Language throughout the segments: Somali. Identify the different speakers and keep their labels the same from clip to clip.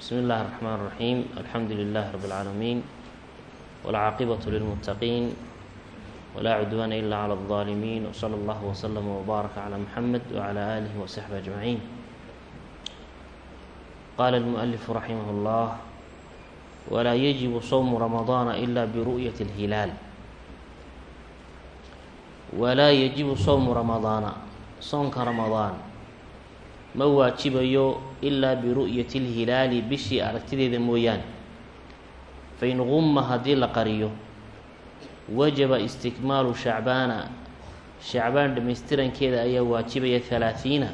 Speaker 1: بسم الله الرحمن الرحيم الحمد لله رب العالمين والعاقبة للمتقين ولا عدوان إلا على الظالمين وصلى الله وسلم وبارك على محمد وعلى آله وصحبه أجمعين قال المؤلف رحمه الله ولا يجب صوم رمضان إلا برؤية الهلال ولا يجب صوم رمضان soonka ramadaan ma waajibayo ilaa biru'yati lhilaali bishii aragtideeda mooyaane. Fain gumma haddii la qariyo wajaba istikmaalu shacbaana. Shacbaan dhammaystirankeeda ayaa waajibaya halaathiina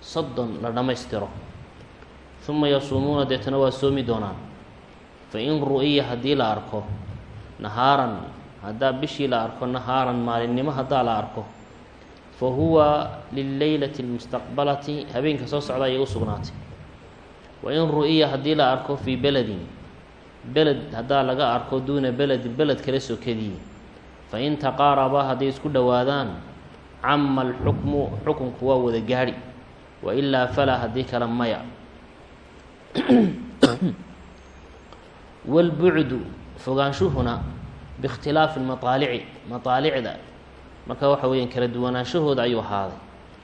Speaker 1: soddon la dhammaystiro huma yasuumuuna deetana waa soomi doonaan. Fain ru'iya haddii la arko nahaaran haddaa bishii la arko nahaaran maalinimo haddaa la arko fahuwa lileylati اlmustaqbalati habeenka soo socda ayay u usugnaatay wain ru'iya haddii la arko fii beledin beled haddaa laga arko duuna beledin beled kala sokadii fa in taqaaraba hadday isku dhowaadaan cama alxukmu xukunku waa wada gaadhi. Wailaa falaa haddii kale maya. Walbucdu fogaanshuhuna biikhtilaafi maaalici maaalicda marka waxa weeyaan kala duwanaanshahooda ayuu ahaaday.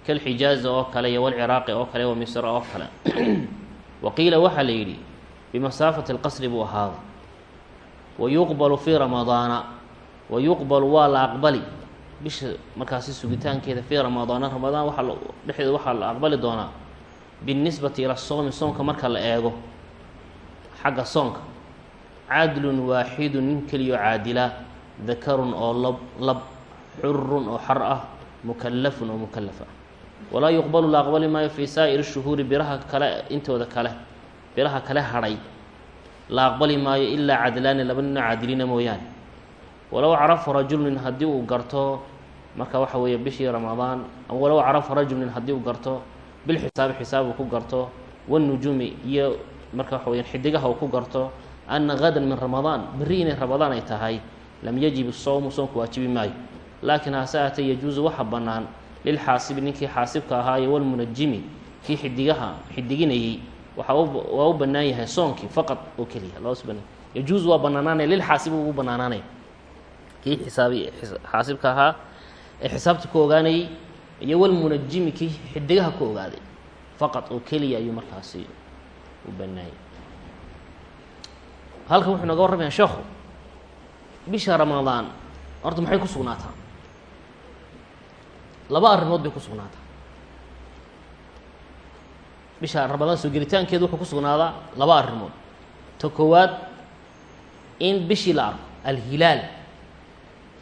Speaker 1: Kalxijaaza oo kale iyo walciraaqi oo kale wa misra oo kale. Wa qiila waxaa la yidhi bimasaafati اlqasri buu ahaaday. Wa yuqbalu fii ramadaana wa yuqbalu waa la aqbali. Bisha markaasi sugitaankeeda fii ramadaana ramadaan waaa dhexdeeda waxaa la aqbali doonaa. Biاlnisbati ila soomi soonka marka la eego. Xagga soonka. Cadlun waaxidu nin keliyo caadila dakarun oo lab lab xurun oo xar ah mukalafun oo mukalaf ah walaa yuqbalu la aqbali maayo fii saa'iri shuhuuri biraha kale intooda kale biraha kale hadhay. La aqbali maayo ilaa cadlaani laba ninoo caadilina mooyaane. Walow carafa rajulnin haddii uu garto marka waxa weeye bishii ramadaan walow carafa rajulnin haddii uu garto bilxisaabi xisaab uu ku garto wanujuumi iyo marka waxa weyaan xidigaha uu ku garto ana gadan min ramadaan berri inay ramadaan ay tahay lam yajib sowmu soonku waajibi maayo laakiin hase aatee yajuusu waxa bannaan lilxaasibi ninkii xaasibka ahaa iyo walmunajimi kii xidigaha xidiginayey waxa u bannaan yahay soonkii faqad oo keliya loos banaan yajuusu waa bannaanaanaya lilxaasibi ugu bannaanaanaya kii xisaabi xaasibka ahaa ee xisaabta ku ogaanayey iyo walmunajimi kii xidigaha ku ogaaday faqad oo keliya ayuu markaasi u bannaayay halkan wuxuu nooga warramayaa sheekhu bisha ramadaan horta maxay ku sugnaataa laba arrimood bay ku sugnaataa bisha ramadaan soo gelitaankeedu wuxuu ku sugnaadaa laba arrimood. Ta koowaad in bishii la arko alhilaal.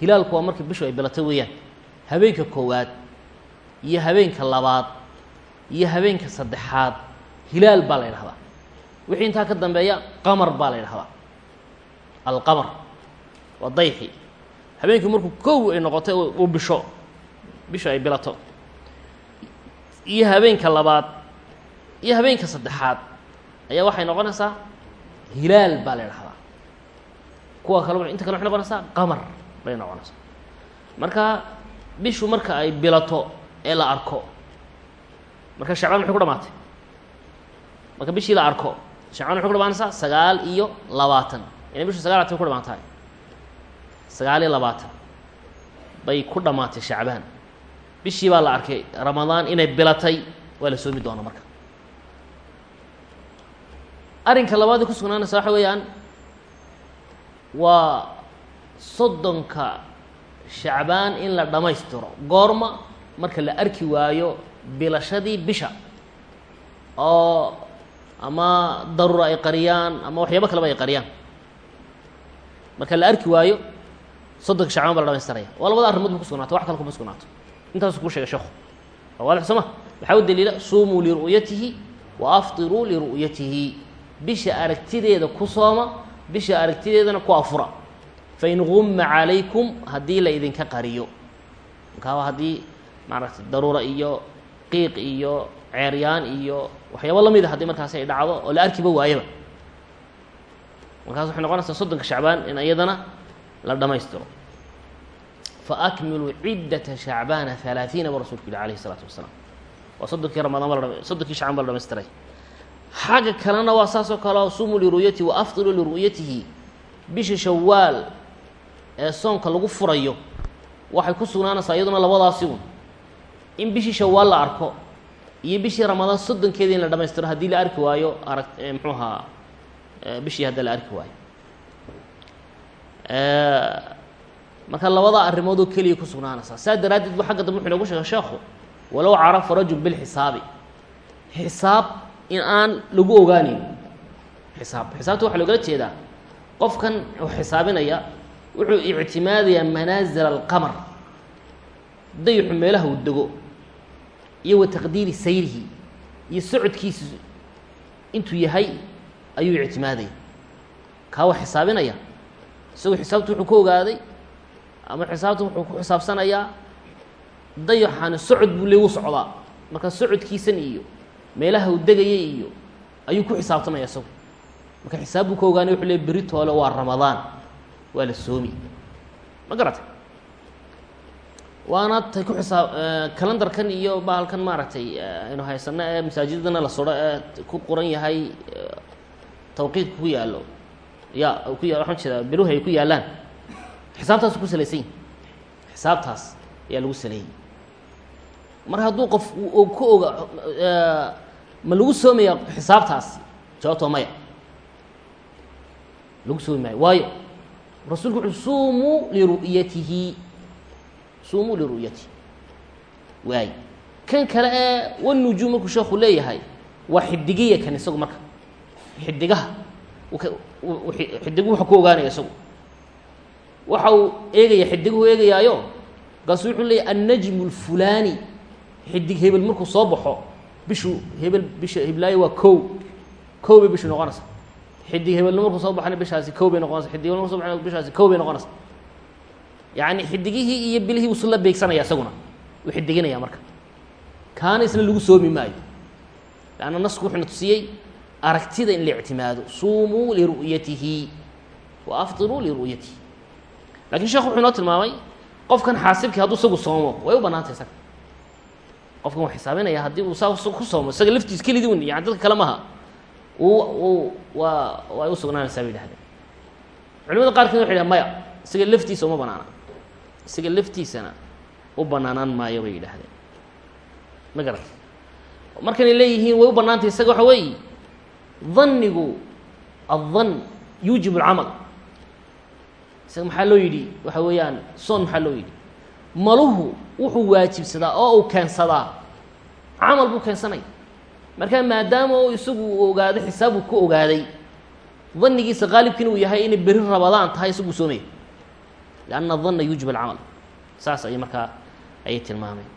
Speaker 1: Hilaalku waa markii bishu ay bilato weeyaan. Habeenka koowaad iyo habeenka labaad iyo habeenka saddexaad hilaal baa la ydhahdaa wixii intaa ka dambeeya qamar baa la ydhahdaa alqamar waa dayxi. Habeenkii markuu kow ay noqotay uu bisho bishu ay bilato. Iyo habeenka labaad iyo habeenka saddexaad ayaa waxay noqonaysaa hilaal baa la ydhahdaa kuwa kale inta kale waxay noqonaysaa qamar bay noqonaysaa. Marka bishu marka ay bilato ee la arko marka shacbaan maxay ku dhamaatay? Marka bishii la arko shacbaan maxay ku dhamaanaysaa sagaal iyo labaatan. Ina bishu sagal atay ku dhamaan tahay sagaal iyo labaatan bay ku dhammaatay shacbaan bishii baa la arkay. Ramadaan inay bilatay waa la soomi doona marka. Arrinka labaad ee ku sugnaanaysa waxa weeyaan waa soddonka shacbaan in la dhammaystiro goorma marka la arki waayo bilashadii bisha oo ama daruura ay qariyaan ama waxyaabo kaleba ay qariyaan. Marka la arki waayo soddonka shacbaan baa la dhamaystiraya. Waa labada arrimood ba ku sugnaato wax kale kuma sugnaato intaasu kuu sheegay sheekhu. Waa waadix soo ma? Waxaa u daliila? Suumuu liru'yatihi wa aftiruu liru'yatihi bisha aragtideeda ku sooma bisha aragtideedana ku afura. Fain gumma calaykum haddii la idinka qariyo. Markaa haddii maaragtay daruura iyo qiiq iyo ceeryaan iyo waxyaabo la mid a haddii markaasi ay dhacdo oo la arkiba waayaba. Markaas waxay noqonaysaa soddonka shacbaan in iyadana la dhammaystiro faakmiluu ciddata shacbaana halaaiina buu rasulku yihi alayh isalaatu wasalaam waa soddonkii ramadaan ba la soddokii shacbaan ba la dhamaystiray xagga kalena waa saas oo kale sumu liru'yatihi wa afdilu liru'yatihi bisha shawaal ee soonka lagu furayo waxay ku sugnaanaysaa iyaduna labadaasi un in bishii shawaal la arko iyo bishii ramadaan soddonkeeda in la dhamaystiro haddii la arki waayo arag muxuu ahaa bishii hadda la arki waayo marka labada arrimoodoo keliya ku sugnaanaysaa saa daraaddeed bu xagga dambe wuxu inoogu sheegay sheekhu walow carafa rajul bilxisaabi xisaab in aan lagu ogaaneyn xisaab xisaabta waxaa loogala jeedaa qofkan uu xisaabinaya wuxuu ictimaadayaa manaazil alqamar. Dayixu meelaha uu dego iyo wa taqdiiri sayrihi iyo socodkiisa intuu yahay ayuu ictimaadaya. Kaa waa xisaabinaya? Isagoo xisaabtu wuxuu ka ogaaday ama xisaabtu wuxuu ku xisaabsanayaa dayaxani socod buu leegu socdaa. Marka socodkiisan iyo meelaha uu degaya iyo ayuu ku xisaabtamaya isagu. Marka xisaab buu ka ogaanay wuxuu le beri toole waa ramadaan waa la soomi. Ma garatay? Waana tay ku xisaab calendarkan iyo bahalkan maaragtay aynu haysano ee masaajidadana la suro ee ku qoran yahay tawqiidka ku yaallo. Ya ku ya waxaan jeedaa beruhu ay ku yaallaan xisaabtaas ku salaysan yihiin xisaabtaas ayaa lagu saleeyey mar hadduu qof ku oga ma lagu soomaya xisaabtaasi jawaabtoo maya. Lagu soomi maayo. Waayo rasuulku wuxuu suumuu liru'yatihi. Suumuu liru'yatihi. Waay kan kale ee wanujuum markuu sheekhu leeyahay waa xidigiya kan isagu marka. Xidigaha xidigu wuxuu ku ogaanaya isagu waxa uu eegaya xidiguhu eegayaayo. Markaasu wuxuu leeyahy annajmu اlfulaani xidig hebel markuu soo baxo bishu hebel bisha heblaayo waa kow. Kow bay bishu noqonaysa xidig hebelna markuu soo baxana bishaasi kow noqonaysa xidig hebel marku baxana bishaasi kow noqonaysa yacni xidigihii iyo bilihii usu la beegsanaya isaguna. Uu xidiginaya marka. Kaana isna lagu soomi maayo. Leanna nasku wuxuuna tusiyey aragtida in la ictimaado. Suumuu liru'yatihi wa liru'yatihi laakiin sheekhu wuxuu inoo tilmaamay qofkan xaasibkii hadduu isagu soomo way u banaantay isaga. Qofkan waa xisaabinaya haddii uu saa ku soomo isaga laftiis kelidii un yani dadka kale maha uu uu waa way u sugnaanaysaa bay yihahdeen culimada qaarkeed waxay dhahen maya isaga laftiisa uma banaana isaga laftiisana u banaanaan maayo bay yidhaahdeen. Ma garata markanay leeyihiin way u banaantay isaga waxa weeye danigu addan yuujib alcamal isaga maxaa loo yidhi? Waxa weeyaan soon maxaa loo yidhi? Maluhu wuxuu waajibsadaa oo uu keensadaa. Camal buu keensanaya marka maadaama uu isagu uu ogaado xisaab uu ku ogaaday danigiisa qaalibkiina uu yahay inay beri rabadaan tahay isaguu soomaya lianna danna yuujib alcamal saas ayay markaa ayay tilmaameen.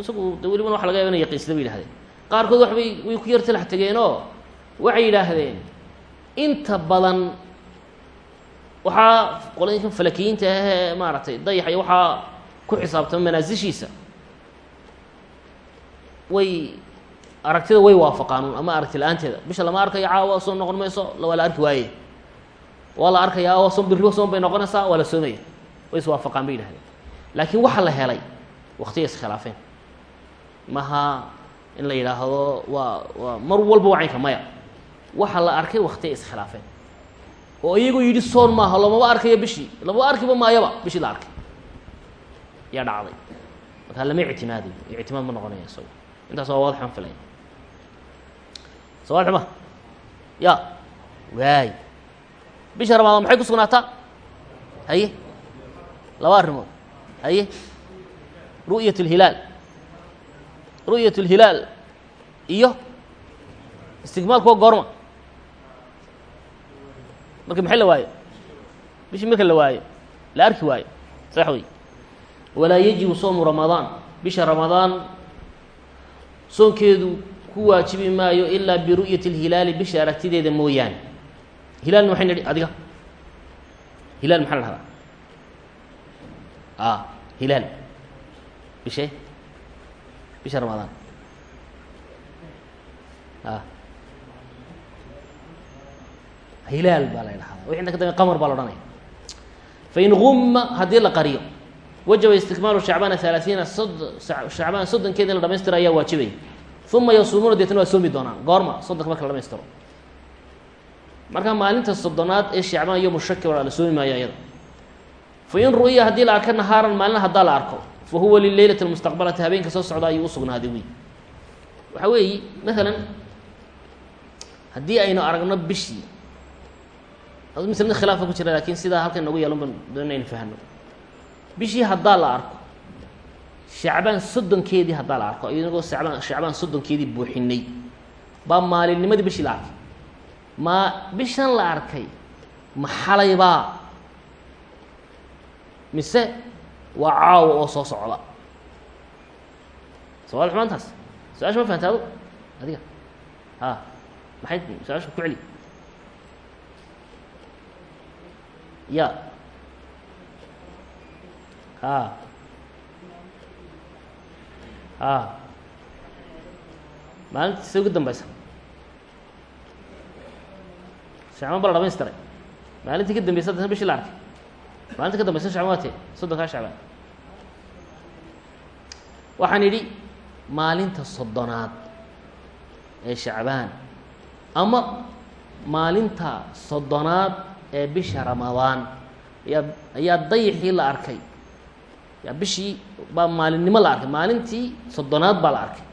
Speaker 1: Isagu de welibana waxa laga yaba ina yaqiinsada bay yihahdeen qaarkood waxbay way ku yar talax tegeenoo waxay yidhaahdeen inta badan waxaa qolooyinkan falakiyiinta ahee maaragtay dayax iyo waxaa ku xisaabtama manaasishiisa way aragtida way waafaqaanuun ama aragti la'aanteeda. Bisha lama arkayo caawa soon noqon mayso? Waa la arki waaye. Waa la arkaya o soon birriba soon bay noqonaysaa? Waa la soomaya way iswaafaqaan bay yidhahdeen. Laakiin waxa la helay waqtiya iskhilaafeen maha in la yidhaahdo waa waa mar walba wacaynka maya. Waxa la arkay waktiya iskhilaafeen oo iyagoo yidhi soon maaha lamaba arkayo bishii. Lamaba arkiba maayaba bishii la arkay. Yaa dhacday. Markaa lama ictimaadayo ictimaad ma noqonaya isago intaas waa waadxan filaya soo ma ya waay. Bisha ramadaan maxay ku sugnaataa? Haye. Laba arrimood. Haye. Ru'yat اlhilaal ru'yat اlhilaal iyo istigmaalku waa goorma marka maxay la waayo bishii marka la waayo la arki waayo sax wey walaa yajibu soomu ramadaan. Bisha ramadaan soonkeedu ku waajibi maayo ilaa biru'yati اlhilaali bisha aragtideeda mooyaane. Hilaalna waxay nidhi adiga. Hilaal maxaa la dhahdaa a hilaal. Bishe bisha ramadaan hilaal baa la dhahdaa wixi inta ka dambe qamar baa la odhanaya. Fain gumma haddii la qariyo wajaba istikmaalu shacbaana halaaiina sod shacbaan soddonkeeda in la dhamaystira ayaa waajibaya. Uma yasuumuuna deetna waa soomi doonaan. Goorma soddonka marka la dhamaystiro. Marka maalinta soddonaad ee shacbaan iyo mushaki la soomi maayo iyada. Fa in ru'ya haddii la arko nahaaran maalina haddaa la arko fa huwa lileylati lmustaqbalati habeenka soo socda ayuu usugnaaday wey waxaa weeyi maalan haddii aynu aragno bishii maslada khilaafa ku jira laakiin sidaa halkan noogu yeelan ban doon aynu fahno. Bishii haddaa la arko shacbaan soddonkeedii haddaa la arko inagoo shacbaan shacbaan soddonkeedii buuxinay. Baa maalinnimadii bishii la arkay. Maa bishan la arkay ma xalaybaa mise waa caawa oo soo socda? Sawad xumaantaas. Su'aasha ma fahamta adu adiga. A maxay su'aasha ku celi ya a a maalintiisa ugu dambaysa shacbaan ba la dhamaystiray maalintii ka dambeysa adana bishii la arkay maalinta ka dambaysa shacban waa tee soddonkaa waxaan idhi maalinta soddonaad ee shacbaan ama maalinta soddonaad ee bisha ramadaan. Ayaa ayaa dayixii la arkay. Yaa bishii baa maalinimo la arkay. Maalintii soddonaad baa la arkay.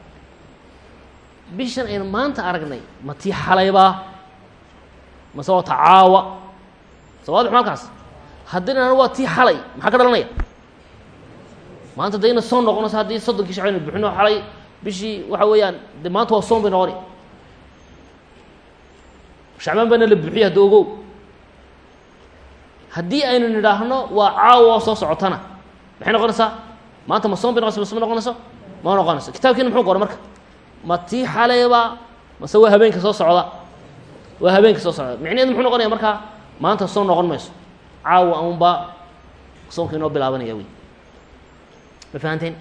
Speaker 1: Bishan aynu maanta aragnay ma tii xalaybaa mase waa ta caawa sawaadix maalkaas haddii dhan waa tii xalay maxaa ka dhalanaya? Maanta de ina soo noqonayso haddii soddonkii shacban aynu buxino xalay bishii waxa weeyaan de maanta waa soon bay noqoni. Shacbaan baana la buuxiya hadda ogow haddii aynu nidhaahno waa caawa oo soo socotana. Maxay noqonaysaa? Maanta ma soon bay noqonaysa mase ma noqonayso? Ma noqonayso. Kitaabkiina muxuu qoray marka? Ma tii xalayba mase waa habeenka soo socda. Waa habeenka soo socda. Micnaheedu muxuu noqonaya markaa maanta soon noqon mayso. Caawa unbaa soonka inoo bilaabanaya wey ma fahanteen?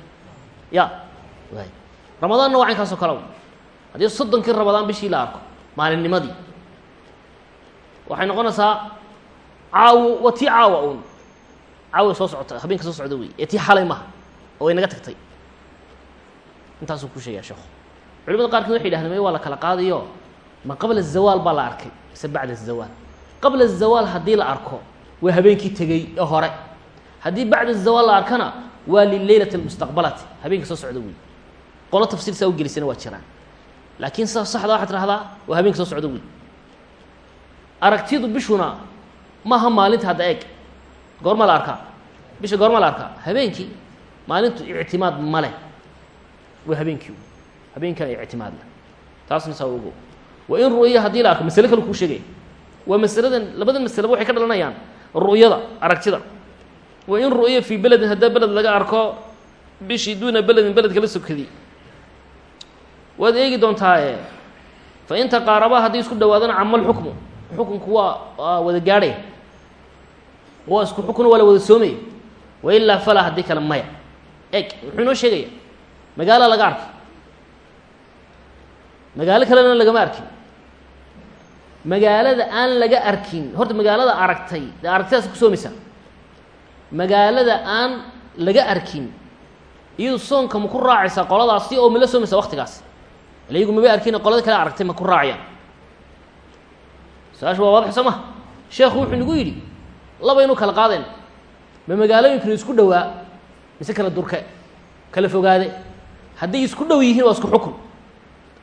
Speaker 1: Ya. Waay ramadaanna waa caynkaasoo kale haddii soddonkii ramadaan bishii la arko maalinnimadii waxay noqonaysaa caawo waa tii caawa un caawa soo socota habeenka soo socda wey ee tii xalay maha oo ay naga tagtay. Intaasuu ku sheegaya sheekhu. Culimada qaarkood waxay yidhahdeen waa la kala qaadayo ma qabla azawaal baa la arkay mise bacda azawaal qabla azawaal haddii la arko waa habeenkii tegey ee hore. Haddii bacda azawaal la arkana waa lileylati almustaqbalati habeenka soo socda wey qolo tafsiir saa u gelisana waa jiraan. Laakiin sida saxda waxaad tidhahdaa waa habeenka soo socda wey aragtidu bishuna maaha maalinta hadda eeg. Goorma la arkaa. Bisha goorma la arkaa. Habeenkii maalintu ictimaad ma leh. Waa habeenkii habeenkaa ictimaad leh. Taasna saa ogo wa in ru'ya haddii la arko masale kale kuu sheegaya waa masaladan labadan masaleba waxay ka dhalanayaan. Ru'yada aragtida. Wa in ru'ya fii beledin haddaa beled laga arko bishii duuna beledin beledka la sokadii waad eegi doontaa fa in taqaarabaa haddii isku dhawaadana cama lxukmu xukunku waa waa wada gaadhaya waa isku xukuna waa la wada soomaya wa ilaa falaa haddii kale maya. Eg muxuu inoo sheegaya. Magaala laga arkay. Magaalo kalena lagama arkin. Magaalada aan laga arkin horta magaalada aragtay dee aragtidaas ku soomaysaa magaalada aan laga arkin iyadu soonka ma ku raacaysaa qoladaasi oo mala soomaysaa waktigaas ila iyagu maba arkin qolada kale aragtay ma ku raacayaan. Su'aasha waa waadax soo ma. Sheekhu wuxuu nagu yidhi labaynu kala qaadeen. Ma magaalooyinkanu isku dhowaa mise kala durke kala fogaade. Hadday isku dhow yihiin waa isku xukun.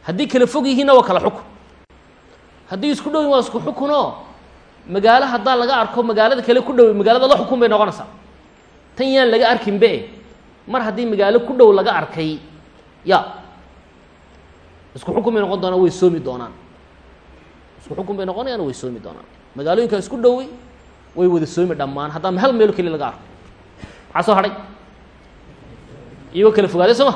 Speaker 1: Haddii kala fog yihiinna waa kala xukun. Haddii isku dhow yihiin waa isku xukunoo magaalo haddaa laga arko magaalada kale ku dhow magaalada la xukun bay noqonaysaa. Tan yaan laga arkinbe mar haddii magaalo ku dhow laga arkay ya isku xukun bay noqon doonaan way soomi doonaan. Isku xukun bay noqonayaan way soomi doonaan. Magaalooyinka isku dhowey way wada soomi dhammaan. Haddaan hal meelo keli laga arko. Maxaa soo hadhay? Iyagoo kala fogaaday soo ma?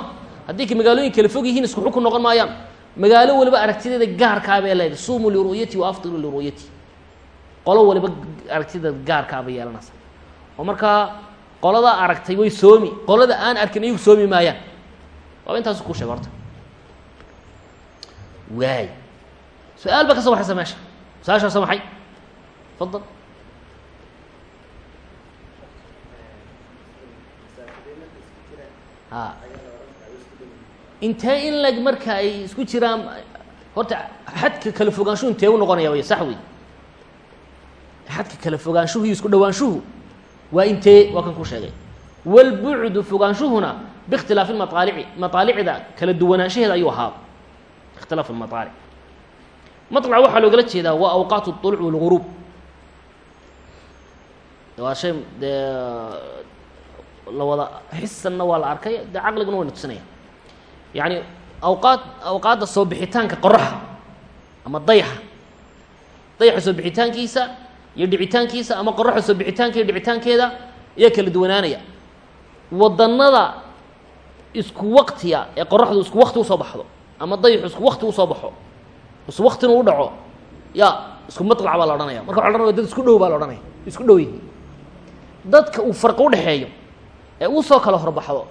Speaker 1: Haddii ka magaalooyin kala fog yihiin isku xukun noqon maayaan. Magaalo waliba aragtideeda gaarkaa bay leedahay suumuu liru'yati wa aftiruu liru'yati qolo waliba aragtideeda gaarkaa bay yeelanaysa. Oo markaa qoladaa aragtay way soomi qolada aan arkin iyagu soomi maayaan. Waaba intaasu kuu sheega horta. Waay. Su'aal ba ka soo baxaysa meesha. Su'aashaasa maxay fadal intee in leg marka ay isku jiraan horta xadka kala fogaanshuhu intee u noqonaya way sax wey xadka kala fogaanshuhu iyo isku dhowaanshuhu waa intee waa kan ku sheegay walbucdu fogaanshuhuna biikhtilaafi lmaaalici maaalicda kala duwanaanshaheeda ayuu ahaa ikhtilaaf lmaaalic maطلc waxaa loogala jeedaa waa awqaat الطulc wاlغuruub waa shay dee la wada xisanna waa la arkay de caqliguna wayna tusinaya yacni awqaad awqaadda soo bixitaanka qoraxa ama dayaxa dayaxa soo bixitaankiisa iyo dhicitaankiisa ama qoraxa soo bixitaanka iyo dhicitaankeeda ayaa kala duwanaanaya. Wadannada isku waktiga ee qoraxdu isku wakti u soo baxdo ama dayaxu isku wakti u soo baxo isku waqtina u dhaco ya isku maطlac baa la odhanaya. Marka wa la ohanaya dad isku dhow baa la odhanaya isku dhow yihiin. Dadka uu farqi udhexeeyo ee uu soo kala horbaxdo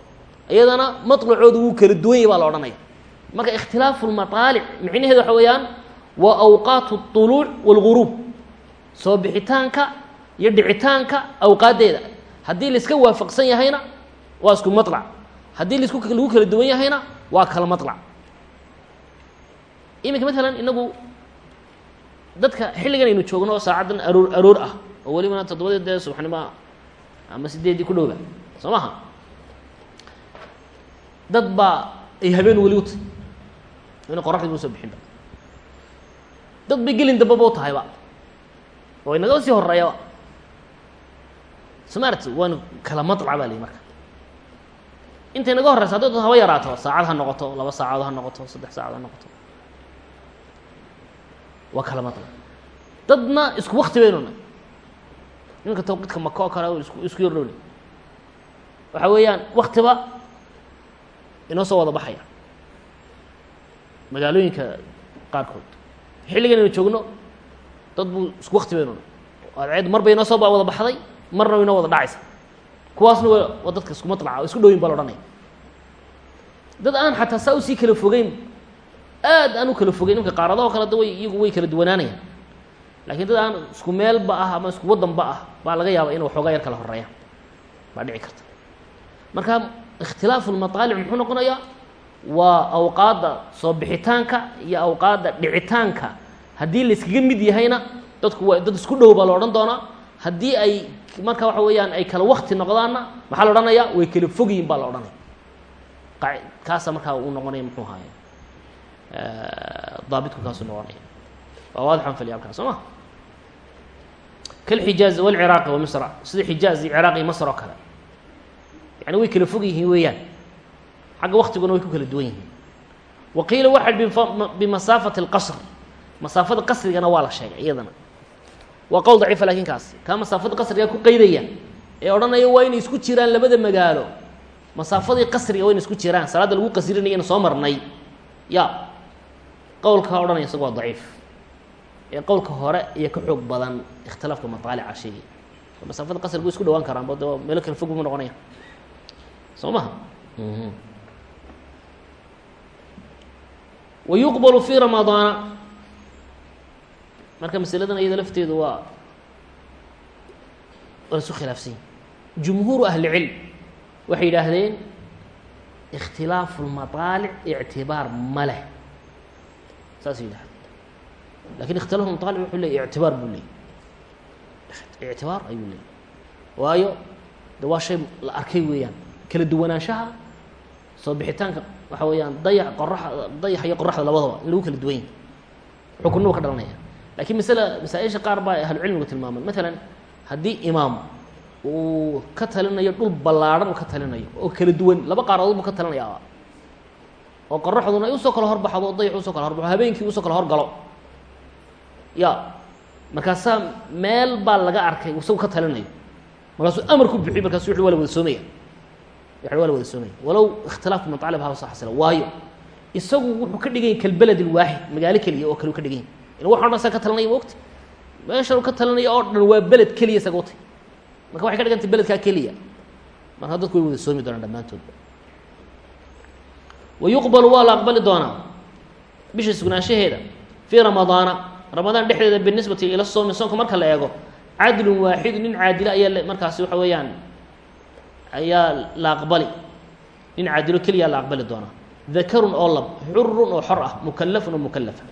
Speaker 1: iyadana maطلacoodu wuu kala duwan yahy baa la odhanaya marka اkhtilaafu الmaطaalic micnaheedu waxa weeyaan waa awqaat الطuluuع wاlغuruub soo bixitaanka iyo dhicitaanka awqaaddeeda haddii laiska waafaqsan yahayna waa isku maطلc haddii lasku lagu kala duwan yahayna waa kala maطلc iminka maalan inagu dadka xilligan aynu joogno saacaddan aroor aroor ah oo welibana toddobadii dee subaxnimo ama sideeddii ku dhowba soo maha dad baa ay habeen weli u tahy ina qoraxdiiba u soo bixinba. Dad bay gelin dambaba u tahayba. Oo inaga sii horreeyaba soma aragti waanu kala madlac baa layihi marka. Inta inaga horreysa hadday dad haba yaraato saacad ha noqoto laba saacadood ha noqoto saddex saacadood ha noqoto. Wa kala madlac dadna isku wakti baynuna ninka tawqiidka maka oo kale isku isku yardhowne waxa weeyaan waktiba inoo soo wada baxaya. Magaalooyinka qaarkood. Xilligan aynu joogno dad buu isku wakti baynuna adceed mar bay inoo soo wada baxday marna inoo wada dhacaysa. Kuwaasna wa waa dadka isku maطلca oo isku dhowyin baa la odhanaya. Dad aan xataa saa u sii kala fogeyn aad aan u kala fogeyn imka qaaradaho kale da way iyagu way kala duwanaanayaan. Lakiin dad aan isku meelba ah ama isku waddanba ah baa laga yaaba ina waxoogaa yar kala horeeyaan baa dhici karta marka ikhtilaafu lmaطaalic muxuu noqonayaa? Waa awqaadda soo bixitaanka iyo awqaadda dhicitaanka. Haddii la iskaga mid yahayna dadku waa dad isku dhow baa la odhan doonaa. Haddii ay marka waxa weeyaan ay kala wakti noqdaanna maxaa la odhanaya way kala fogyihin baa la odhanaya. Kaasa markaa uu noqonaya muxuu ahaye daabitku kaasuu noqonaya. Waa waadixan fali halkaas soo ma? Kalxijaaz walciraaqi wa misra. Sida xijaaz iyo ciraaq iyo masr oo kale yani way kala fog yihiin weeyaan. Xagga waktiguna way ku kala duwan yihiin. Wa qiila waxa bimasaafati اlqasr masaafada qasrigana waa la sheegay iyadana. Waa qowl daciifa laakiin kaasi. Kaa masaafada qasriga ku qeydaya ee odhanaya waa inay isku jiraan labada magaalo. Masaafadii qasriga waa inay isku jiraan. Salaadda lagu qasrinayana soo marnay. Ya qowlkaa odhanaya isagu waa daciif. Ee qowlka hore iyo ka xoog badan ikhtilaafka maطaalica sheegay. Masaafada qasriga way isku dhawaan karaan bo de meelo kala fog bu noqonaya soo maha wa yuqbalu fi ramadaana marka masaladan iyada lafteedu waa waa lasu khilaafsanya jumhuuru ahli cilm waxay yidhaahdeen ikhtilaafu lmaطaalic ictibaar ma leh. Saasay yidhahdeen laakiin ikhtilaafu maطaalic wuxuu leey ictibaar buu leeyay ictibaar ayuu leeyay waayo de waa shay la arkay weeyaan kala duwanaanshaha soo bixitaanka waxa weeyaan dayax qorax dayax iyo qoraxda labadaba in lagu kala duwan yahy xukunnuba ka dhalanaya. Lakiin masala masaa-isha qaar baa ahlucilmigu tilmaaman. Maalan haddii imaam uu ka talinayo dhul ballaadhan uu ka talinayo oo kala duwan laba qaaradood buu ka talinayaa. Oo qoraxduna ay u soo kala horbaxdo o dayax u soo kala horbaxo habeenkii u soo kala horgalo. Ya markaasaa meel baa laga arkay isagu ka talinayo. Markaasuu amar ku bixiy markaasu wuxu waa la wada soomaya waa la wada soomaya walow ikhtilaafku maطalib ha soo xasila. Waayo isagu wuxuu ka dhiganya kalbaled اlwaaxid magaalo keliya oo kale u ka dhiganya in waxo dhan ka talinaya mogti meeshan ka talinaya oo dhan waa beled keliya isaga utay marka waxay ka dhigantay beledkaa keliya. Marka dadku way wada soomi doonaan dhammaantoodba wa yuqbalu waa la aqbali doonaa bisha sugnaanshaheeda fii ramadaana. Ramadaan dhexdeeda binisbati ila soomi soonka marka la eego cadlun waaxidu nin caadilo ayaa markaasi waxa weeyaan ayaa la aqbali. Nin caadilo keliyaa la aqbali doonaa dakarun oo lab xurun oo xor ah mukalafun oo mukalafa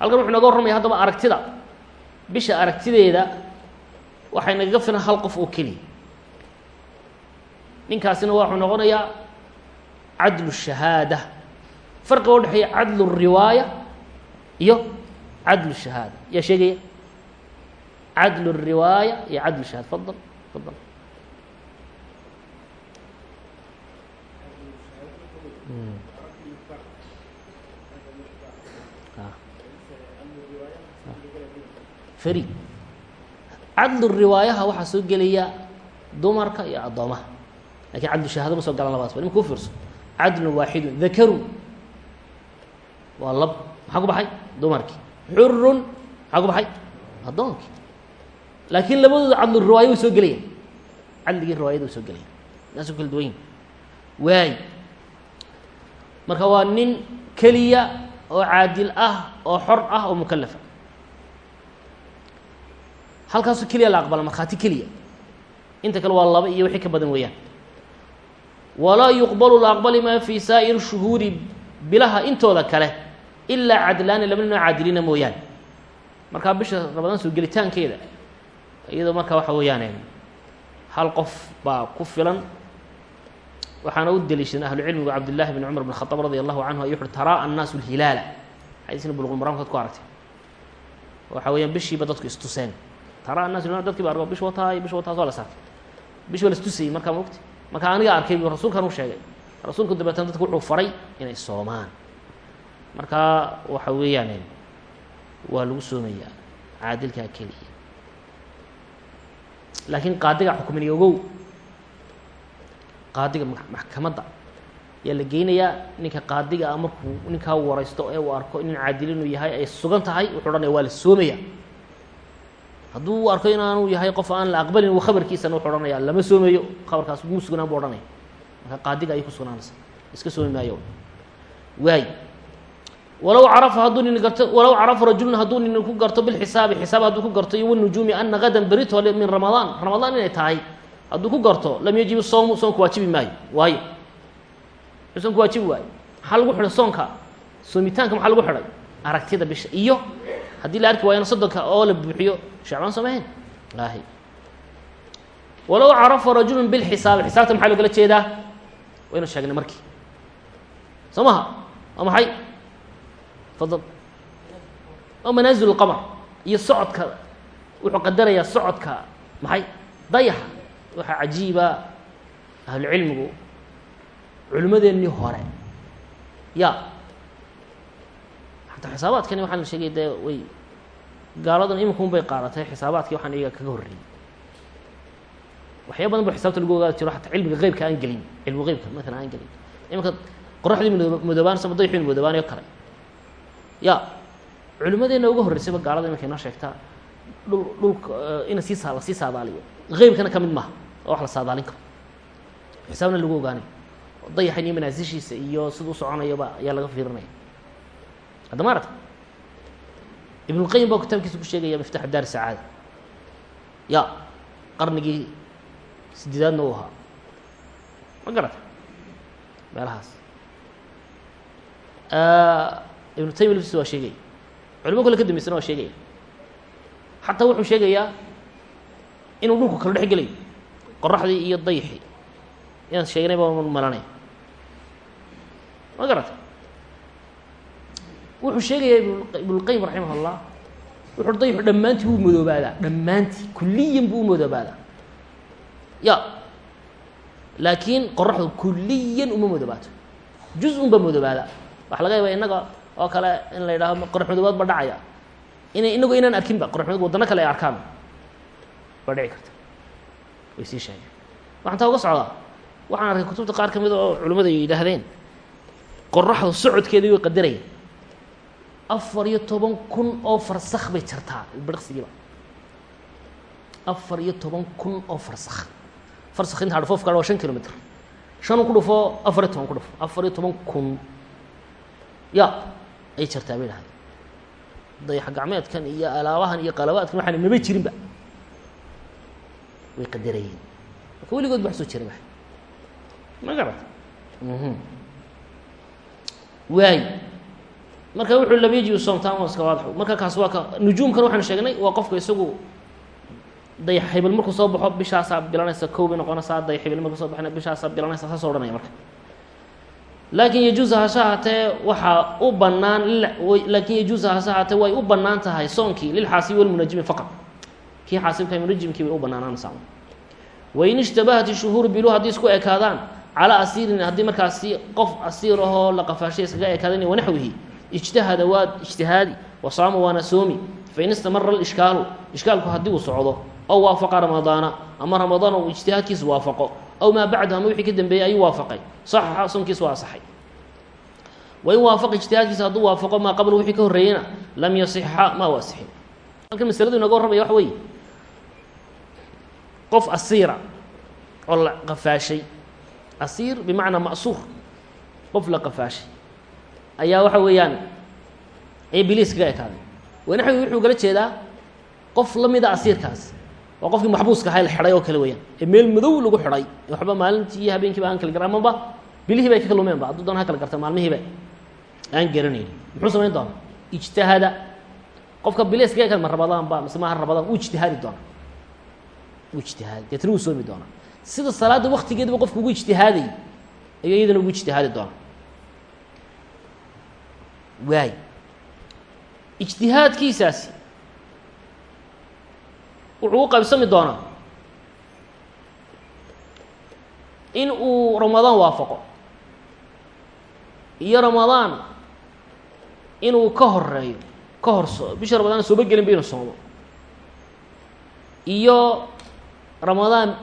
Speaker 1: halkan wuxuu naga warramaya haddaba aragtida. Bisha aragtideeda waxay nagaga filan hal qof oo keliya ninkaasina waxuu noqonayaa cadlu shahaada. Farqiga u dhexeeya cadlu riwaaya iyo cadlu shahaada. Yaa sheegaya? Cadlu riwaaya iyo cadlu shahaada. Fadal fadal fari. Cadlu riwaayaha waxaa soo gelaya dumarka iyo addoomaha. Lakin cadlu shahaada ma soo galan labadaas ba nimka u fiirso cadlun waaxidun dakarun waa lab maxaa ku baxay? Dumarkii. Xurun maxaa ku baxay? Addoonkii. Laakiin labadooda cadlu riwaaya way soo gelayaan. Cadligii riwaayada way soo gelayan naasuu kala duwan yihiin waay. Marka waa nin keliya oo caadil ah oo xor ah oo mukalafa halkaasoo keliya la aqbala markhaati keliya. Inta kale waa laba iyo wixii ka badan weeyaan. Walaa yuqbalu la maa fii saa'ir shuhuuri bilaha intooda kale ilaa cadlaani laba ninoo caadiliina mooyaane. Markaa bisha ramadaan soo gelitaankeeda iyadoo markaa waxa weeyaan hal qof baa ku filan. Waxaana u deliishaden ahlucilmigu cabdillahi bn cumar bn khadaab radi allahu canhu ay wuxuui taraa annaasu lhilaala xadiisna bulqulmaramkaad ku aragtay. Waxa weeyaan bishiiba dadku istuseen taraa annaas hilal dadkii ba argo bish wataay bish wataas waa la waa la istusayey markaa maogti marka aniga arkay bu rasuulkan u sheegay. Rasuulku dabeetana dadku wuxuu faray inay soomaan. Markaa waxa weeyaan waa lagu soomayaa caadilkaa keliya. Laakiin qaadiga xukuminaya ogow. Qaadiga maxkamadda. Ayaa la geynayaa ninka qaadiga a markuu ninkaa waraysto ee uu arko nin caadil yahay ay sugan tahay wuxuu odhanaya waa la soomaya hadduu arko inaanu yahay qof aan la aqbalin uu khabarkiisana wuxuu odhanaya lama soomayo. Khabarkaas muu sugnaan buu odhanaya. Marka qaadiga ayay ku sugnaanaysa iska soomi maayo. Waay walow carafa hadduu nin garto walow carafa rajulun hadduu nin ku garto bilxisaabi xisaab hadduu ku garto iyo wanujuumi ana gadan beritole min ramadaan ramadaan inay tahay. Hadduu ku garto lam yajibu soomu soonku waajibi maayo. Waayo soonku waajibi waayo maxaa lagu xidhay soonka? Soomitaanka maxaa lagu xidhay? Aragtida bisha iyo haddii la arki waayana soddonka oo la buuxiyo shacbaan samayn. Ahi walow carafa rajulun bilxisaabi xisaabta maxaa loogala jeedaa? Waynu sheegnay markii. Soo maha? Waa maxay? Fadal waa manaasil lqamar iyo socodka. Wuxuu qadarayaa socodka. Maxay? Dayaxa. Waxaa cajiiba ahlucilmigu culimmadeennii hore. Ya xataa xisaabaadkani waxaan la sheegay dee way gaaladan iminkaun bay qaadatay xisaabaadkii waxaan iyaga kaga horreeyey. Waxyaa badan ba xisaabta lagu ogaadi jiro xataa cilmiga qeybka aan gelin cilmu qeybka maalan aan gelin. Iminka qoraxdii sama dayxii modoobaan oo kale ya culimadeenna uga horreysayba gaalada iminka inoo sheegtaa dhul dhulka ina sii saa sii saadaaliyo qeybkana ka mid maaha oo wax la saadaalin karo. Xisaabna lagu ogaanayo dayaxan iyo manaasishiisa iyo siduu soconayaba ayaa laga fiirinaya hadda ma ibnulqayim baa kitaabkiisa ku sheegaya miftaxu daar sacaada. Ya qarnigii sideedaadna u ahaa. Ma garata? Meelahaas. Ibnu taymiya laftiisa waa sheegaya culimo kale ka dambeysana waa sheegaya xataa wuxuu sheegayaa inuu dhulku kala dhex gelayo qoraxdii iyo dayxii. Inaan sheegnay baa malanaya ma garata wuxuu sheegayaa ibnulqayim raximah اllah wuxuu dayxu dhammaantii wuu modoobaadaa dhammaantii kuliyan buu u modoobaadaa ya. Laakiin qoraxdu kuliyan uma modoobaato juz un baa modoobaada waxa laga yaaba innaga oo kale in la yidhaaho qorax madoobaad ba dhacaya. Ina inagu inaan arkinba qorax madob wadano kale ay arkaan. Baa dhici karta way sii sheegeen. Waxaan taa uga socdaa. Waxaan arkay kutubta qaar ka mida oo culimmadu ay yidhaahdeen. Qoraxdu socodkeedii way qadaraya afar iyo toban kun oo farsakh bay jartaa birqsigiiba afar iyo toban kun oo farsakh. Farsakh inta dhufo waa shan kilomitr shan ku dhufo afar iyo toban ku dhufo. afar iyo toban kun. Ya ay jartaa bay dhahay. Dayax gacmeedkan iyo alaabahan iyo qalabaadkan waxaan maba jirinba. Way qadarayeen marka weligood ba wax soo jiray ma ma garata waay marka wuxuu lam yajibu soomtaan waa waadax marka kaas waa ka nujuumkan waxaanu sheegnay waa qofka isagu dayax markuu soo baxo bishaasaa bilanaysa kow noqonaysaa dayax markuu soo baxna bishaasaa bilanaysa saasoo odhanaya marka. Laakiin yajuusa hase ahaatee waxaa u bannaan laakiin yajuusa hase ahaatee way u bannaan tahay soonkii lilxaasibi walmunajimi faqad kii xaasibka munajimkii bay u bannaanaanaysaa wain ishtabahat ishuhuuru bilu haddii isku ekaadaan calaa asiirin haddii markaasi qof asiir ahoo la qafaashay iskaga ekaadana wanaxwihi ijtahada waa ijtihaadi wasaama waana soomi. Fain istamara alishkaalu ishkaalku haddii uu socdo aw waafaqa ramadaana ama ramadaan uu ijtihaadkiisa waafaqo aw maa bacdahu ama wixii ka dambeeyey ayuu waafaqay. Saxaxa soonkiisa waa asaxay wain waafaqa ijtihaadkiisa hadduu waafaqo maa qabla wixii ka horreeyeyna lam yasixa ma u asixin halkan masaladu inaga warramaya waxa weeye. Qof asiira oo la qafaashay asiir bimacnaa ma'suur qof la qafaashay ayaa waxa weeyaan ay biliis kaga ekaaday wanaxwi wuxuu kala jeedaa qof la mida asiirkaas waa qofkii maxbuuska ahaa la xidhay oo kale weeyaan. Ee meel lagu xidhay waxba maalintii iyo habeenkiiba kala gar amaba bilihii bay ka kalumeenba hadduu doona ha kala garta maalmihiiba aan garanaynin. Muxuu samayn doona ijtahada qofka biliis kaga ekaad ma ba mise maaha rabadaan uu ijtihaadi doona uu ijtihaadi deetna wuu soomi doonaa. Sida salaadda waktigeedaba qofku ugu ijtihaaday ayuu iyadana ugu ijtihaadi doona waay ijtihaadkiisaasi wuxuu u qaybsami doonaa in uu ramadaan waafaqo iyo ramadaan inuu ka horeeyo ka hor so bisha ramadaan sooba gelin ba inuu soomo iyo ramadaan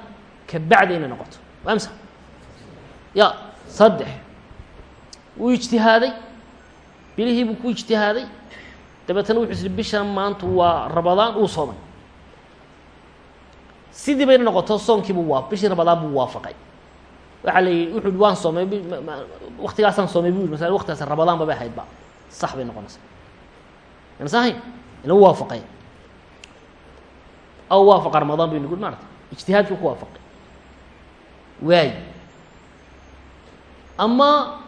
Speaker 1: ka bacda inay noqoto. Amsa ya saddex. Wuu ijtihaaday bilihii buu ku ijtihaaday. Dabeetana wuxuu isiri bishan maanta waa ramadaan uu soomay. Sidii bayna noqoto soonkiibuu waa bishii ramadaan buu waafaqay. Waxaa la yidhi wuxuu waan soomay waktigaasaan soomay bu yidhi. Masala waktigaas ramadaan ba bay ahayd ba sax bay noqonaysaa. Yansa ahayn ina u waafaqay. Aw waafaqa ramadaan baynu guri maarata ijtihaadkii ku waafaqay. Waay. Ama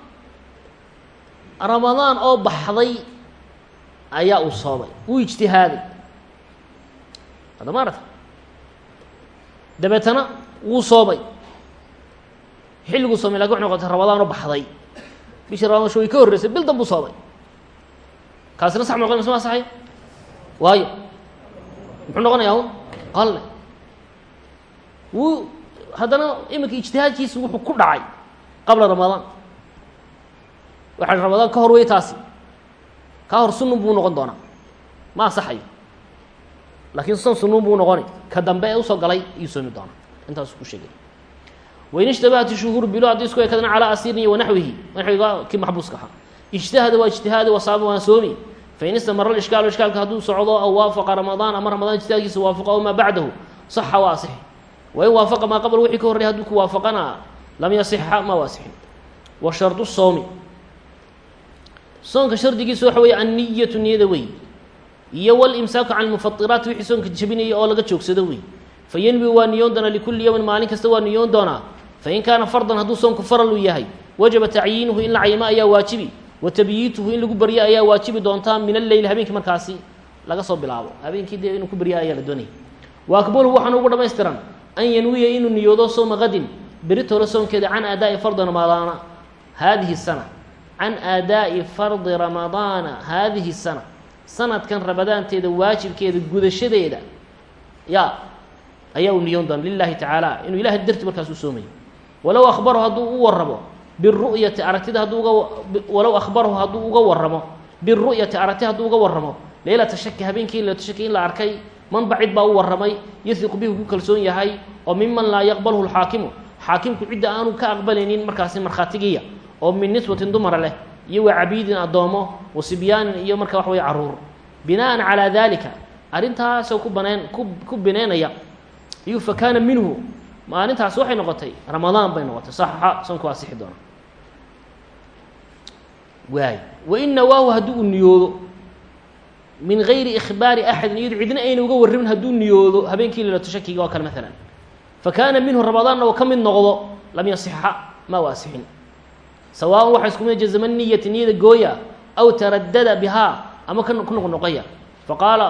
Speaker 1: ramadaan oo baxday ayaa uu soomay. Wuu ijtihaaday. Hadda maarata dabeetana wuu soomay. Xilliguu soomay laakiin waxay noqotay ramadaan oo baxday. Bishii ramadaan sho way ka horreysay bil dan buu soomay. Kaasina sax noqon masma saxay? Waayo. Muxuu noqonayaa qalle wuu haddana iminka ijtihaadkiisu wuxuu ku dhacay qabla ramadaan waxa ramadaan ka hor wey taasi. Kaa hor sunun buu noqon doonaa. Ma asaxayo laakiin son sunun buu noqoni ka dambe ee u soo galay iyuu soomi doonaa. Intaasu ku sheegay. Wain ishtabahat shuhuur bilo haddii isku ekadana calaa asiirin wanaxwihi naxwiga kii maxbuuska ahaa. Ijtahada waa ijtihaadi wasaaba waan soomi. Fain istamara ishkaalu ishkaalka hadduu socdo aw waafaqa ramadaan ama ramadaan ijtihaadkiisa waafaqo aw maa bacdahu. Saxa waa asixi wain waafaqa maa qabla wixii ka horrey hadduu ku waafaqana lam yasixa ma waasixin. Wa shardu soomi soonka shardigiisu waxa weeye anniyatu niyada wey iyo walimsaaku can lmufatiraati wixii soonka jabinaya oo laga joogsado wey fayanwi waa niyoon doonaa likulli yowmin maalin kasta waa niyoon doonaa. Fain kaana fardan hadduu soonku faral uu yahay wajaba tacyiinuhu in la cayimo ayaa waajibi wa tabyiituhu in lagu baryo ayaa waajibi doontaa min alleyl habeenkii markaasi laga soo bilaabo. Habeenkii dee inuu ku barya ayaa la doonaya. Wa akbaruhu waxaana ugu dhamaystiran an yanwiya inuu niyoodo sooma qadin beritoola soonkeeda can aadaa'i fardi ramadaana haadihi sana can aadaa'i fardi ramadaana haadihi sana sanadkan ramadaanteeda waajibkeeda gudashadeeda ya ayaa uu niyoon doona lilahi tacaala inuu ilahay darti markaas u soomayo walow ahbarahu hadduu u waramo biru'yati aragtida hadduu uga walow ahbarahu hadduu uga waramo biru'yati aragti hadduu uga waramo leylata shaki habeenkii leylata shaki in la arkay man bacid baa u warramay yahiqu bihi ku kalsoon yahay oo miman laa yaqbalhu lxaakimu xaakimku cidda aanu ka aqbalaynin markaasi markhaatigiya oo min niswatin dumara leh iyo wa cabiidin addoomo wa iyo marka wax wey carruur. Bina'an calaa dalika arrintaasoo ku baneen ku ku bineynaya iyo fa kaana minhu maalintaas waxay noqotay ramadaan bay noqotay saxa soonka waa sixi doona waay wain nawaahu hadduu u niyoodo min gayri ikhbaari axadin iyado cidna ayna uga warramin hadduu niyoodo habeenkii leelato shakiga oo kale maalan fa kaana minhu ramadaanna oo ka mid noqdo lam yasixa ma asixin sawaaءn waxa isku mid jazama niyati niyada gooya aw taradada bihaa ama ka ku noqnoqoya faqaala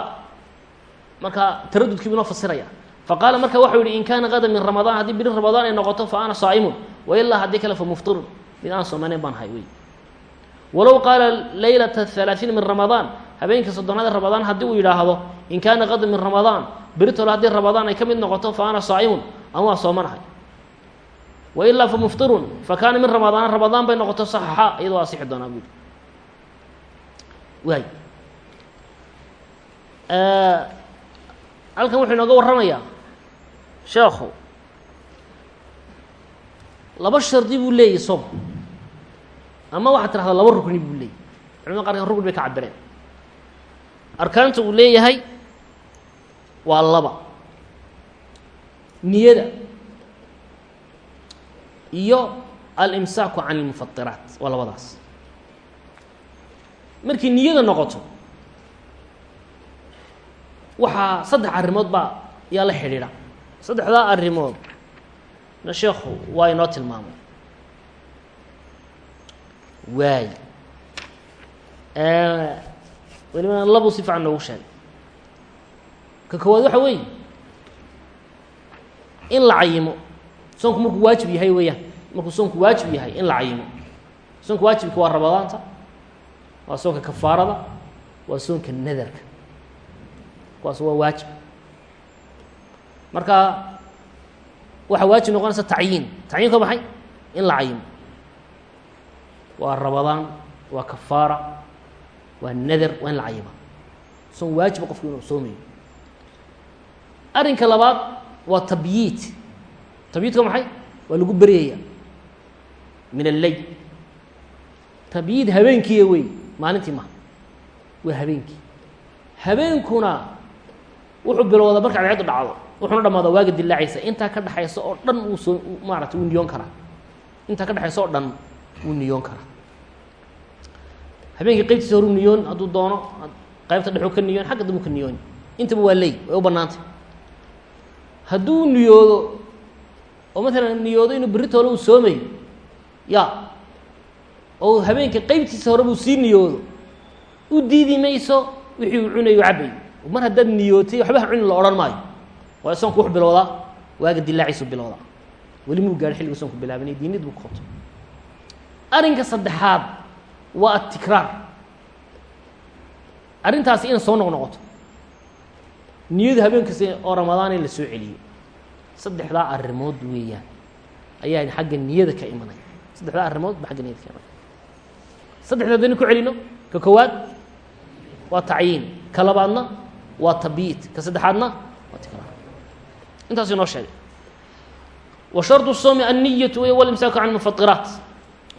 Speaker 1: markaa taradudkii buu noo fasiraya. Faqaala marka waxau yihi in kaana gada min ramadaan haddii biri ramadaan ay noqoto fa ana saa'imun. Wailaa haddii kale fa muftirun. Mid aan soomaneyn baan hay wey. Walow qaala laylata halaaثiin min ramadaan. Habeenkii soddonaad ee ramadaan haddii uu yidhaahdo in kaana gada min ramadaan. Beritole haddii ramadaan ay ka mid noqoto fa ana saa'imun. Ama waa soomanahay wailaa fa muftirun fa kaana min ramadaana ramadaan bay noqoto saxaxa iyadoo asixi doonaa buui waay halkan wuxuu inooga warramayaa sheekhu laba shardi buu leeyahy soom ama waxaad tirahdaa laba rukni buu leeyahy culamada qaarkan rukni bay ka cabireen arkaanta uu leeyahay waa laba niyada iyo alimsaaku can ilmufatiraat waa labadaas. Markii niyada noqoto waxaa saddex arrimood baa yaa la xidhiidha. Saddexdaa arrimood na sheekhu waa inoo tilmaamay waay. Welibana labuu si fiican noogu sheegay. Ka koowaad waxa weeye in la cayimo soonku markuu waajib yahay weeyaan. Markuu soonku waajib yahay in la cayimo. Soonka waajibka waa ramadaanta waa soonka kafaarada. Waa soonka nadarka. Kuwaas waa waajib. Marka waxaa waajib noqonaysa tacyiin. Tacyiinka maxay in la cayimo. Waa ramadaan waa kafaara waa nadar waa in la cayima soon waajiba qofku inuu soomayo. Arrinka labaad waa tabyiid tabyiidka maxay? Waa lagu beryaya min alleyl tabyiid habeenkiiya wey maalintii maha waa habeenkii. Habeenkuna wuxuu bilowdaa marka cadceedu dhacdo. Wuxuuna dhamaadaa waaga dilaacaysa intaa ka dhexaysa oo dhan wuu soo maarata wuu niyoon karaa. Intaa ka dhexaysa oo dhan wuu niyoon karaa. Habeenkii qeybtiisa horu niyoon hadduu doono qaybta dhexuu ka niyoon xagga dambu ka niyoon. Intaba waa ley way u bannaantay. Hadduu niyoodo oo maalan niyoodo inuu berrita hore uu soomayo. Ya. Oo habeenka qeybtiisa hore buu sii niyoodo. U diidi mayso wixii uu cunayo u cabayo mar haddaad niyootay waxba ha cunin la odhan maayo. Waayo soonku wuxuu bilowdaa waaga dilaaciisu bilowdaa weli muu gaadho xilliga soonku bilaabanay diinid buu ku qabto arrinka saddexaad waa atikraar arrintaasi inay soo noq noqoto niyada habeenkasi oo in la soo celiyo saddexdaa arrimood weeyaan. Ayaa xagga niyada ka imanaya saddexdaa arrimood ba xagga niyada ka imanaya saddexda haddaynu ku celino ka koowaad waa tacyiin ka labaadna waa tabiit ka saddexaadna waa tikraar intaasu inoo sheegay. Wa soomi anniyatu wey walimsaaku can mufatiraat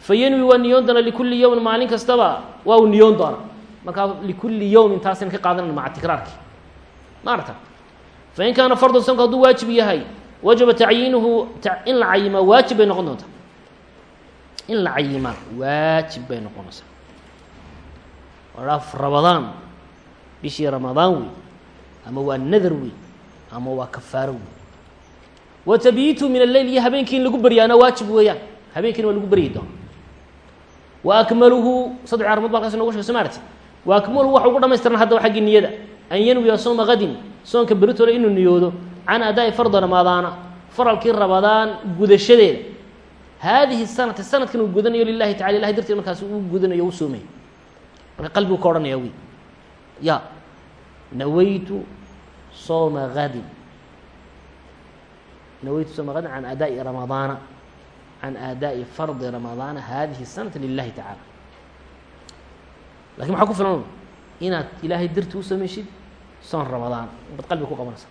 Speaker 1: fayanwi waa niyoon doona likulli yowmin maalin kastaba waa uu niyoon doona markaa likulli yowmin taasayna ka qaadanayna maca tikraarki maarata fain kaana fardan soonku hadduu waajib yahay wajaba tacyiinuhu in la cayimaa waajib bay noqon doontaa in la cayimaa waajib bay noqonaysaa waaf ramadaan bishii ramadaan wey ama waa nadar wey ama waa kafaaro wey wa tabyiitu min alleyl iyo habeenkii in lagu beryaana waajib weeyaan habeenkiina waa lagu beryi doona wa akmaluhu saddex arrimood ba halkaas inogu shegay soo maarati wa akmaluhu waxa ugu dhamaystiran haddaba xaggii niyada an yanwiya sooma gadin soonka beritole inuu niyoodo can adaa'i farda ramadaana faralkii ramadaan gudashadeeda haadihi sanati sanadkan uu gudanayo lilahi tacala ilahay darteed markaas uu gudanayo u soomayo marka qalbigu ka odhanaya wi ya nawaytu sooma gadin nawaytu sooma gadin can adaa'i ramadaana can aadaa'i fardi ramadaana hadihi sanata lilahi tacala laakiin maxaa ku filan inaad ilaahay darti u samaysid soon ramadaan baad qalbiga ku qabanaysa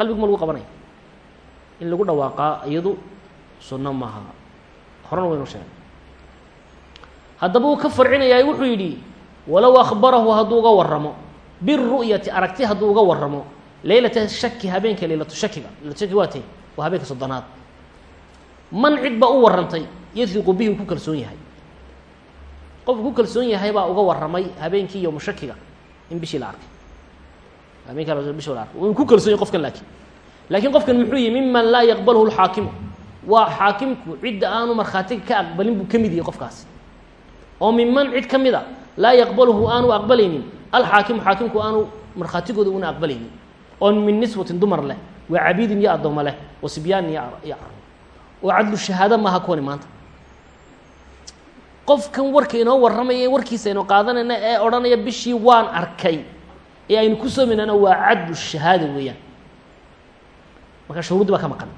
Speaker 1: qalbigu ma lagu qabanaya. In lagu dhawaaqaa iyadu sunno maaha. Horena waynu sheegay haddaba uu ka farcinayaa wuxuu yidhi walow akhbarahu hadduu uga warramo biru'yati aragti hadduu uga warramo leylata shaki habeenka leylatu shakiga leylatu shaki waa tay waa habeenka soddonaad. Man cid baa u warrantay yadiqu bihi uu ku kalsoon yahay. Qofku ku kalsoon yahay baa uga warramay habeenkii iyo mushakiga in bishii la arkay habeenkii bishi la arkay wuu ku kalsoon qofkan laakiin. Laakiin qofkan muxuu yihi miman laa yaqbalhu lxaakimu waa xaakimku cidda aanu markhaatiga ka aqbalin buu ka mid yahay qofkaasi oo minman cid ka a laa yaqbaluhu aanu aqbalaynin alxaakimu xaakimku aanu markhaatigooda una aqbalaynin. Oo min niswatin dumar leh waa cabiidin iyo addoommo leh wa sibyaanin iyo iyo oo cadlu shahaado maaha kuwani maanta. Qofkan warka inoo warramaya warkiisa aynu qaadanayna ee odhanaya bishii waan arkay ee aynu ku soomaynana waa cadlu shahaada weeyaan. Marka shuruuddi baa ka maqan.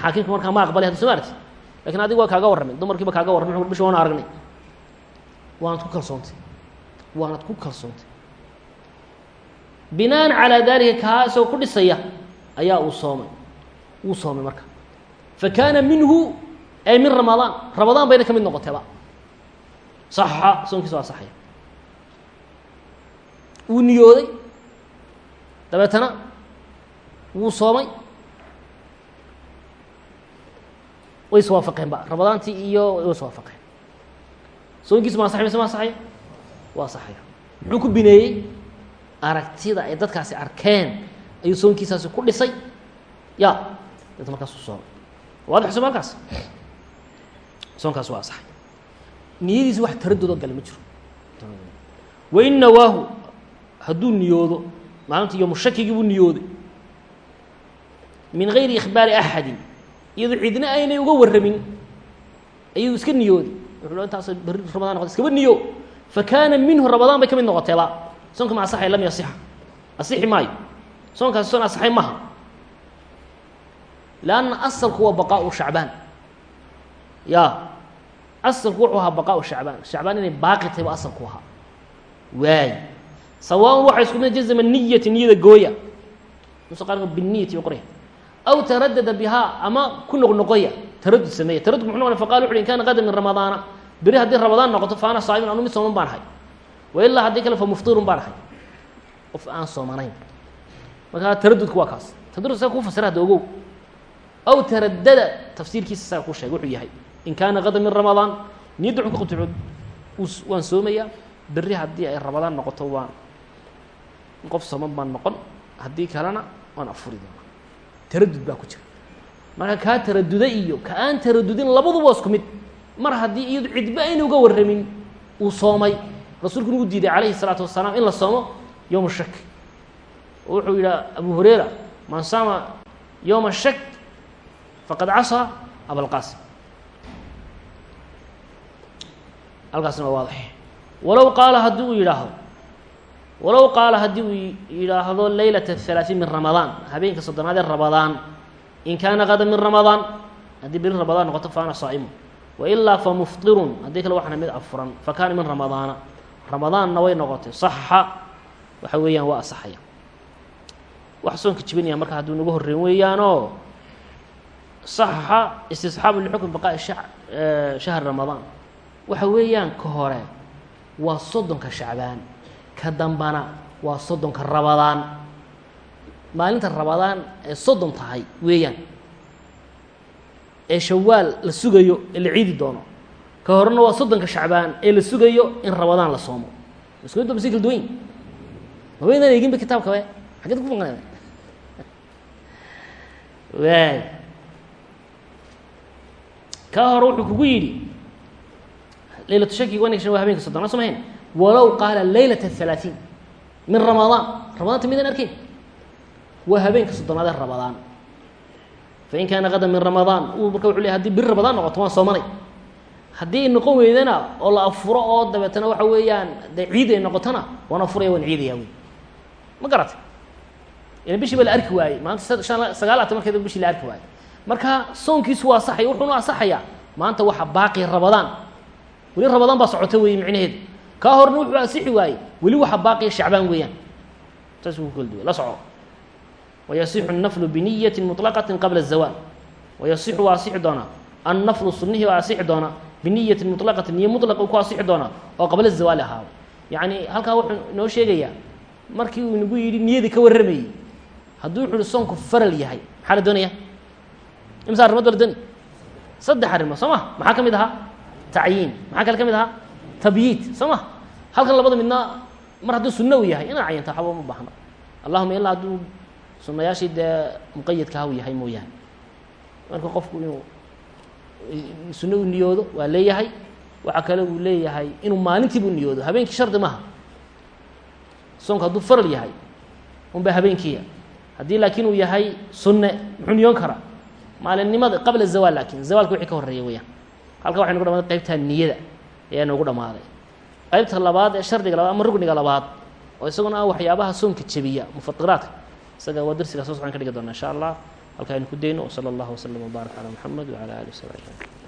Speaker 1: Xaakimka markaa ma aqbalay hadda soo maarti laakiin waa kaaga warramay. Dumarkiiba kaaga warramay bishi waana aragnay. Waanad ku kalsoontay. Waanad ku kalsoontay. Binaan calaa dalika kaa isagoo ku dhisaya ayaa uu soomay. Wuu soomay marka. Fa kaana minhu ay min ramadaan. Ramadaan bayna ka mid noqotayba saxa soonkiisa waa saxaya. Wuu niyooday dabeetana wuu soomay. Way iswaafaqeen ba. Ramadaantii iyo way iswaafaqeen soonkiisu ma asaxay mise ma asaxaya waa asaxaya muxuu ku bineeyey? Aragtida ay dadkaasi arkeen ayuu soonkiisaasi ku dhisay. Ya deeta markaas u soomay. Waadix soo markaas soonkaas? Waa asaxay niyadiisi wax taradoodoo gale ma jiro. Wain nawaahu hadduu niyoodo maalinta yomu shakigii buu niyooday. Min gayri ikhbaari axadin iyadoo cidna aynay uga warramin. Ayuu iska niyooday. Wuxuu intaas berri ramadaan noqotay iskaba niyo. Fa kaana minhu ramadaan bay ka mid noqoteeba soonka ma asaxay lam yasixa asixi maayo. Soonkaasi soon asaxay maha. Lanna asalku waa baqaau shacbaan. Ya asalku wuxuu ahaa baqaau shacbaan. Shacbaan inay baaqi tahay ba asalku ahaa. Waay sawaaun waxa isku mid jazma niyati niyada gooya nusa qaarka biniyati qoraya aw taradada bihaa ama ku noqnoqoya taradud sameeya taradud muxuu noqonay faqala wuxu uhi in kana qadan min ramadaana beri haddii ramadaan noqoto fa ana saa'imun anu mid sooman baan ahay wa ilaa haddii kale fa muftirun baan ahay qof aan soomanayn markaa taradudku waa kaas taradud saa kuu fasira hadda ogow aw taradada tafsiirkiisa saa kuu sheegay wuxuu yahay in kaana qadan min ramadaan niyadda wuxuu ka qabtay waan soomayaa berri haddii ay ramadaan noqoto waan qof sooman baan noqon haddii kalena waan afuri doona taradud baa ku jira. Marka kaa taraduda iyo ka aan taradudin labaduba waa isku mid. Mar haddii iyadu cidba ayna uga warramin uu soomay rasuulku nugu diiday calayhi الsalaatu wasalaam in la soomo yowma shak oo wuxuu yidhaha abu hurayra man saama yowma shak faqad casaa abalqaasim halkaasna waa waadax walow qaala haddii uu yidhaahdo walow qaala haddii uu yidhaahdo leylata halaaثiin min ramadaan habeenka soddonaad ee ramadaan in kaana qada min ramadaan haddii beri ramadaan noqoto fa ana saa'imu. Wailaa fa muftirun haddii kale waxaana mid afuran fa kaana min ramadaana. Ramadaanna way noqotay saxa waxa weeyaan waa asaxaya. Wax soonka jibinaya marka hadduu nagu horreyn weeyaanoo saxa istisxaabu lixukm baqaa'i shahri ramadaan. Waxa weeyaan ka hore waa soddonka shacbaan ka dambana waa soddonka rabadaan. Maalinta rabadaan ee soddon tahay weeyaan. Ee shawaal la sugayo ee la ciidi doono. Ka horena waa soddonka shacbaan ee la sugayo in rabadaan la soomo. Mid masi kala duwan ma waynaan eeginba kitaabka we xageed ku fanqaneen waay. Ka hore wuxuu kugu yidhi leylatu shaki wanagshan waa habeenka soddon ma somahayn walow qaala leylata halaaثiin min ramadaan ramadaanta midaan arkayn waa habeenka soddonaadee ramadaan fain kaana qadan min ramadaan uu marka wuxu ley haddii beri ramadaan noqoto waan soomanay haddii ay noqon weydana oo la afuro oo dabeetana waxa weeyaan dee ciid ay noqotona waan afuraya waan ciidaya wey ma garatay ila bishii ba la arki waayey maanta an sagaal atan markeeda bishii la arki waayey marka soonkiisu waa asaxaya wuxuuna asaxayaa maanta waxa baaqi ramadaan weli ramadaan baa socota weeye micnaheedu kaa horna wuxuu asixi waayey weli waxa baaqiya shacbaan weeyaan saas uu kala duway la soco wayasixu الnaflu biniyaةi muطlaqaةi qabla الzawaal wayasixu waa asixi doonaa annaflu sunihii waa asixi doonaa biniyati muطlaqati niyo muطlaq ku asixi doonaa oo qabla الzawaali ahaado yacni halkaa wuxuu inoo sheegayaa markii uu inagu yidhi niyadii ka warramayey hadduu wuxu uhi soonku faral yahay maxaa la doonaya imsa arrimood ba la doonay saddex arrimood soo ma maxaa ka mid ahaa tacyiin maxaa kale ka mid ahaa tabyiid soo ma Halkan labada midna mar hadduu sunno u yahay inaa cayanta waxba ma baahno allahuma ilaa hadduu sunayaashii dee muqayadka haw yahay mooyaane. Marka qofku inuu sunno uu niyoodo waa leeyahay. Waxaa kale uu leeyahay inuu maalintiiba u niyoodo. Habeenkii shardi maaha. Soonku hadduu faral yahay unba habeenkiiya. Haddii laakiin uu yahay sunne muxuu niyoon karaa? Maalinimada qabla zawaal laakiin zawaalka wixii ka horreeya weyaan halka waxay nugu dhamaday qaybtaa niyada ayaa noogu dhammaaday qaybta labaad ee shardiga labaad ama rugniga labaad oo isaguna ah waxyaabaha soonka jebiya mufatiraadka isaga waa darsigaa soo socon ka dhigi doona insha allah. Halka aynu ku dayno wsala allahu waslama wbaarak calaa muxamed wacala alih wasabi ajmaciin